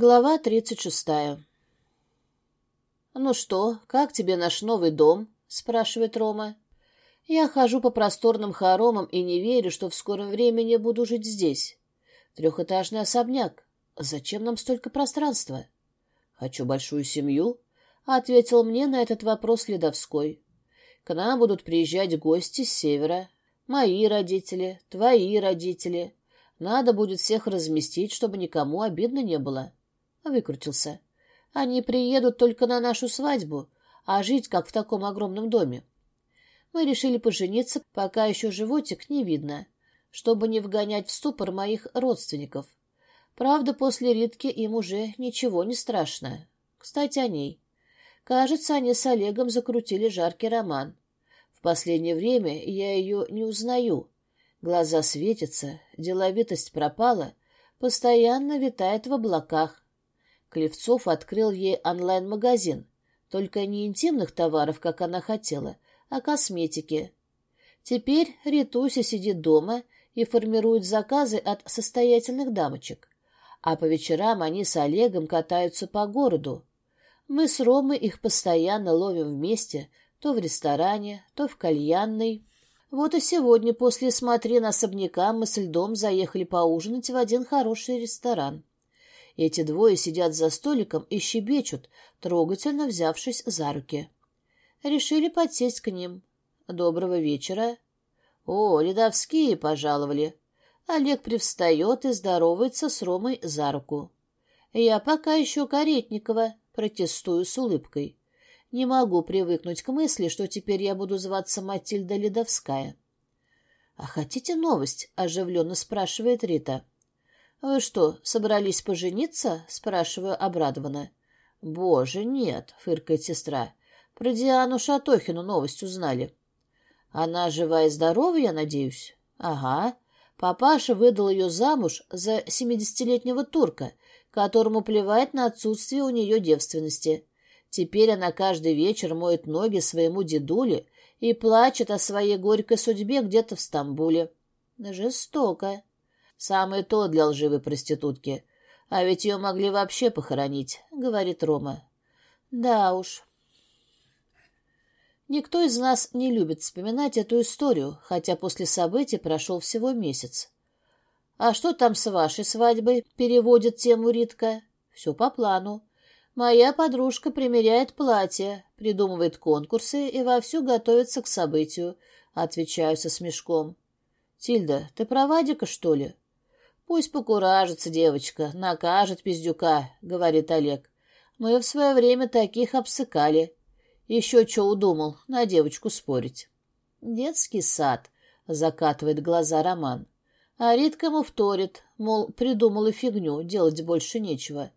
Глава тридцать шестая. «Ну что, как тебе наш новый дом?» — спрашивает Рома. «Я хожу по просторным хоромам и не верю, что в скором времени буду жить здесь. Трехэтажный особняк. Зачем нам столько пространства?» «Хочу большую семью», — ответил мне на этот вопрос Ледовской. «К нам будут приезжать гости с севера. Мои родители, твои родители. Надо будет всех разместить, чтобы никому обидно не было». Выкрутился. Они приедут только на нашу свадьбу, а жить как в таком огромном доме. Мы решили пожениться, пока еще животик не видно, чтобы не вгонять в ступор моих родственников. Правда, после Ритки им уже ничего не страшно. Кстати, о ней. Кажется, они с Олегом закрутили жаркий роман. В последнее время я ее не узнаю. Глаза светятся, деловитость пропала, постоянно витает в облаках. Клевцов открыл ей онлайн-магазин, только не интимных товаров, как она хотела, а косметики. Теперь Ритуся сидит дома и формирует заказы от состоятельных дамочек. А по вечерам они с Олегом катаются по городу. Мы с Ромой их постоянно ловим вместе, то в ресторане, то в кальянной. Вот и сегодня после смотрин особняка мы с Льдом заехали поужинать в один хороший ресторан. Эти двое сидят за столиком и щебечут, трогательно взявшись за руки. Решили подсесть к ним. Доброго вечера. О, ледовские пожаловали. Олег привстает и здоровается с Ромой за руку. Я пока еще Каретникова, протестую с улыбкой. Не могу привыкнуть к мысли, что теперь я буду зваться Матильда Ледовская. — А хотите новость? — оживленно спрашивает Рита. «Вы что, собрались пожениться?» — спрашиваю обрадованно. «Боже, нет», — фыркает сестра. «Про Диану Шатохину новость узнали». «Она жива и здорова, я надеюсь?» «Ага. Папаша выдал ее замуж за семидесятилетнего турка, которому плевать на отсутствие у нее девственности. Теперь она каждый вечер моет ноги своему дедуле и плачет о своей горькой судьбе где-то в Стамбуле. Жестоко. Самое то для лживой проститутки. А ведь ее могли вообще похоронить, — говорит Рома. Да уж. Никто из нас не любит вспоминать эту историю, хотя после событий прошел всего месяц. «А что там с вашей свадьбой?» — переводит тему Ритка. «Все по плану. Моя подружка примеряет платье, придумывает конкурсы и вовсю готовится к событию», — отвечаю со смешком. «Тильда, ты про Вадика, что ли?» «Пусть покуражится девочка, накажет пиздюка», — говорит Олег. «Мы в свое время таких обсыкали. Еще что удумал, на девочку спорить». «Детский сад», — закатывает глаза Роман. А Ритка ему вторит, мол, придумала фигню, делать больше нечего.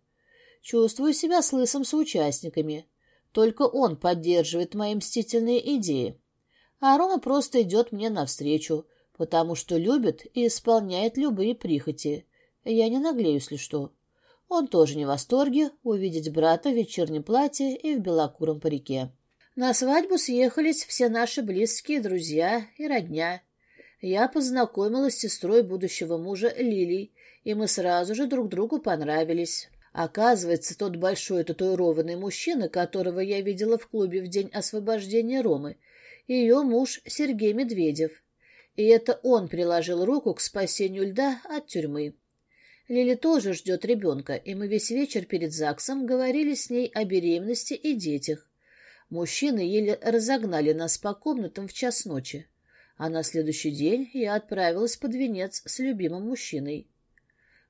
Чувствую себя с лысым соучастниками. Только он поддерживает мои мстительные идеи. А Рома просто идет мне навстречу, потому что любит и исполняет любые прихоти. Я не наглею, если что. Он тоже не в восторге увидеть брата в вечернем платье и в белокуром парике. На свадьбу съехались все наши близкие друзья и родня. Я познакомилась с сестрой будущего мужа Лилей, и мы сразу же друг другу понравились. Оказывается, тот большой татуированный мужчина, которого я видела в клубе в день освобождения Ромы, ее муж Сергей Медведев. И это он приложил руку к спасению льда от тюрьмы. Лили тоже ждет ребенка, и мы весь вечер перед ЗАГСом говорили с ней о беременности и детях. Мужчины еле разогнали нас по комнатам в час ночи. А на следующий день я отправилась под венец с любимым мужчиной.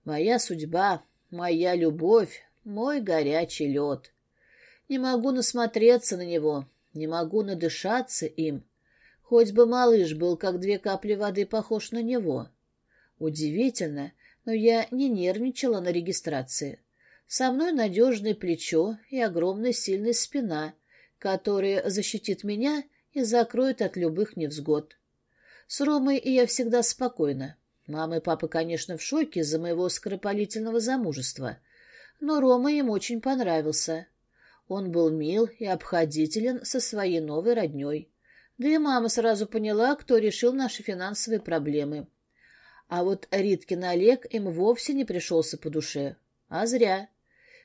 Моя судьба, моя любовь, мой горячий лед. Не могу насмотреться на него, не могу надышаться им, Хоть бы малыш был, как две капли воды, похож на него. Удивительно, но я не нервничала на регистрации. Со мной надежное плечо и огромная сильная спина, которая защитит меня и закроет от любых невзгод. С Ромой я всегда спокойна. Мама и папа, конечно, в шоке из-за моего скоропалительного замужества, но Рома им очень понравился. Он был мил и обходителен со своей новой родней. Да и мама сразу поняла, кто решил наши финансовые проблемы. А вот Риткин Олег им вовсе не пришелся по душе. А зря.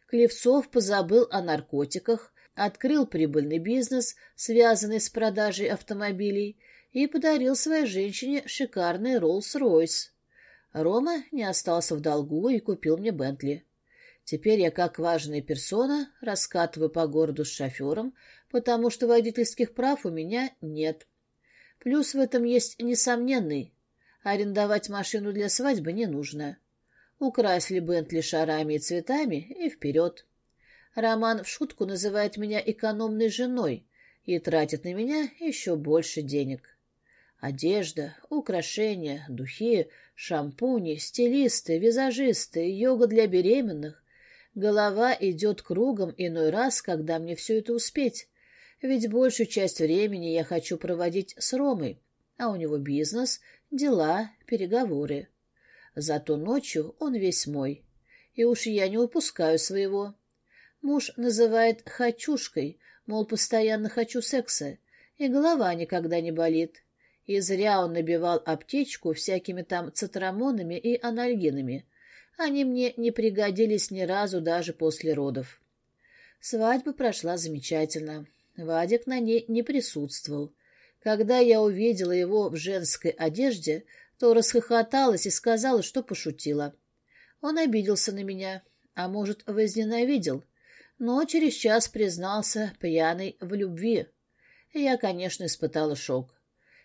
Клевцов позабыл о наркотиках, открыл прибыльный бизнес, связанный с продажей автомобилей, и подарил своей женщине шикарный Роллс-Ройс. Рома не остался в долгу и купил мне Бентли. Теперь я, как важная персона, раскатываю по городу с шофером, потому что водительских прав у меня нет. Плюс в этом есть несомненный. Арендовать машину для свадьбы не нужно. Украсили Бентли шарами и цветами и вперед. Роман в шутку называет меня экономной женой и тратит на меня еще больше денег. Одежда, украшения, духи, шампуни, стилисты, визажисты, йога для беременных. Голова идет кругом иной раз, когда мне все это успеть. Ведь большую часть времени я хочу проводить с Ромой, а у него бизнес, дела, переговоры. Зато ночью он весь мой, и уж я не упускаю своего. Муж называет «хочушкой», мол, постоянно хочу секса, и голова никогда не болит. И зря он набивал аптечку всякими там цитрамонами и анальгинами — они мне не пригодились ни разу даже после родов. Свадьба прошла замечательно. Вадик на ней не присутствовал. Когда я увидела его в женской одежде, то расхохоталась и сказала, что пошутила. Он обиделся на меня, а может, возненавидел, но через час признался пьяный в любви. Я, конечно, испытала шок.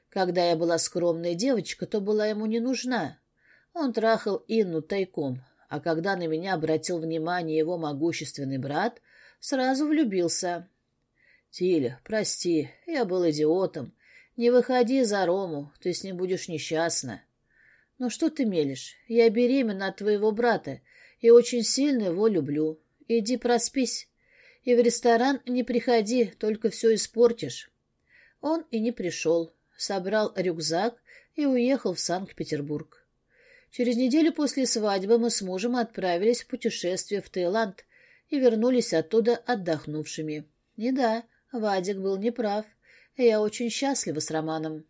Когда я была скромная девочка, то была ему не нужна. Он трахал Инну тайком, а когда на меня обратил внимание его могущественный брат, сразу влюбился. «Тиля, прости, я был идиотом. Не выходи за Рому, ты с ним будешь несчастна». «Ну что ты мелешь? Я беременна от твоего брата и очень сильно его люблю. Иди проспись. И в ресторан не приходи, только все испортишь». Он и не пришел, собрал рюкзак и уехал в Санкт-Петербург. Через неделю после свадьбы мы с мужем отправились в путешествие в Таиланд и вернулись оттуда отдохнувшими. И да, Вадик был неправ. Я очень счастлива с Романом.